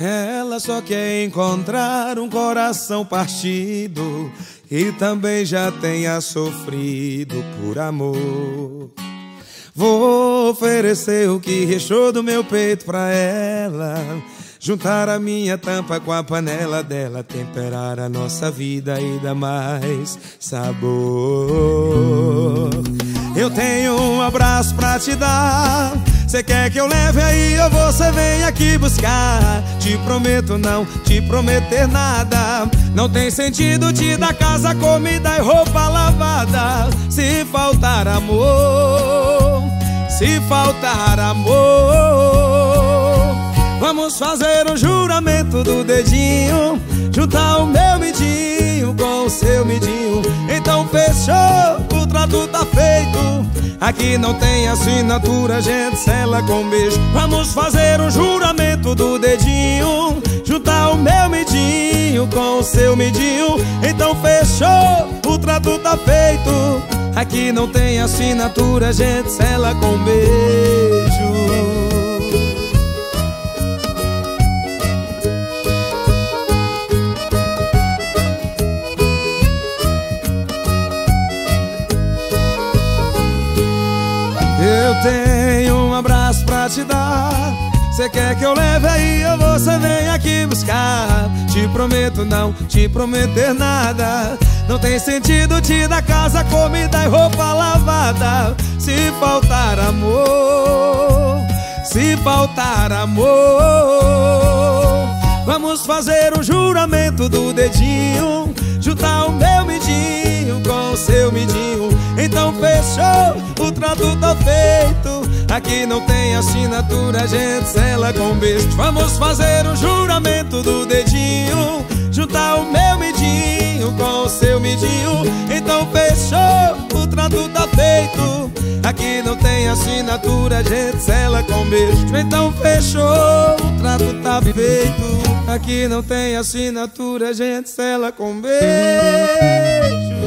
Ela só quer encontrar um coração partido e também já tenha sofrido por amor. Vou oferecer o que restou do meu peito pra ela. Juntar a minha tampa com a panela dela, temperar a nossa vida e dar mais sabor. Eu tenho um abraço pra te dar. Cê quer que eu leve aí ou você vem aqui buscar? Te prometo não te prometer nada. Não tem sentido te dar casa, comida e roupa lavada. Se faltar amor, se faltar amor. Vamos fazer o juramento do dedinho Juntar o meu midinho com o seu midinho Aqui não tem assinatura, gente sela com beijo. Vamos fazer o juramento do dedinho Juntar o meu midinho com o seu midinho. Então fechou, o trato tá feito. Aqui não tem assinatura, gente sela com beijo tenho um abraço pra te dar. Cê quer que eu leve aí ou você vem aqui buscar? Te prometo não te prometer nada. Não tem sentido te dar casa, comida e roupa lavada. Se faltar amor, se faltar amor, vamos fazer um juramento do dedinho. Juntar o meu midinho com o seu midinho. Fechou, o trato tá feito. Aqui não tem assinatura, gente sela com beijo. Vamos fazer o juramento do dedinho. Juntar o meu midinho com o seu midinho. Então fechou, o trato tá feito. Aqui não tem assinatura, gente sela com beijo. Então fechou, o trato tá feito. Aqui não tem assinatura, gente sela com beijo.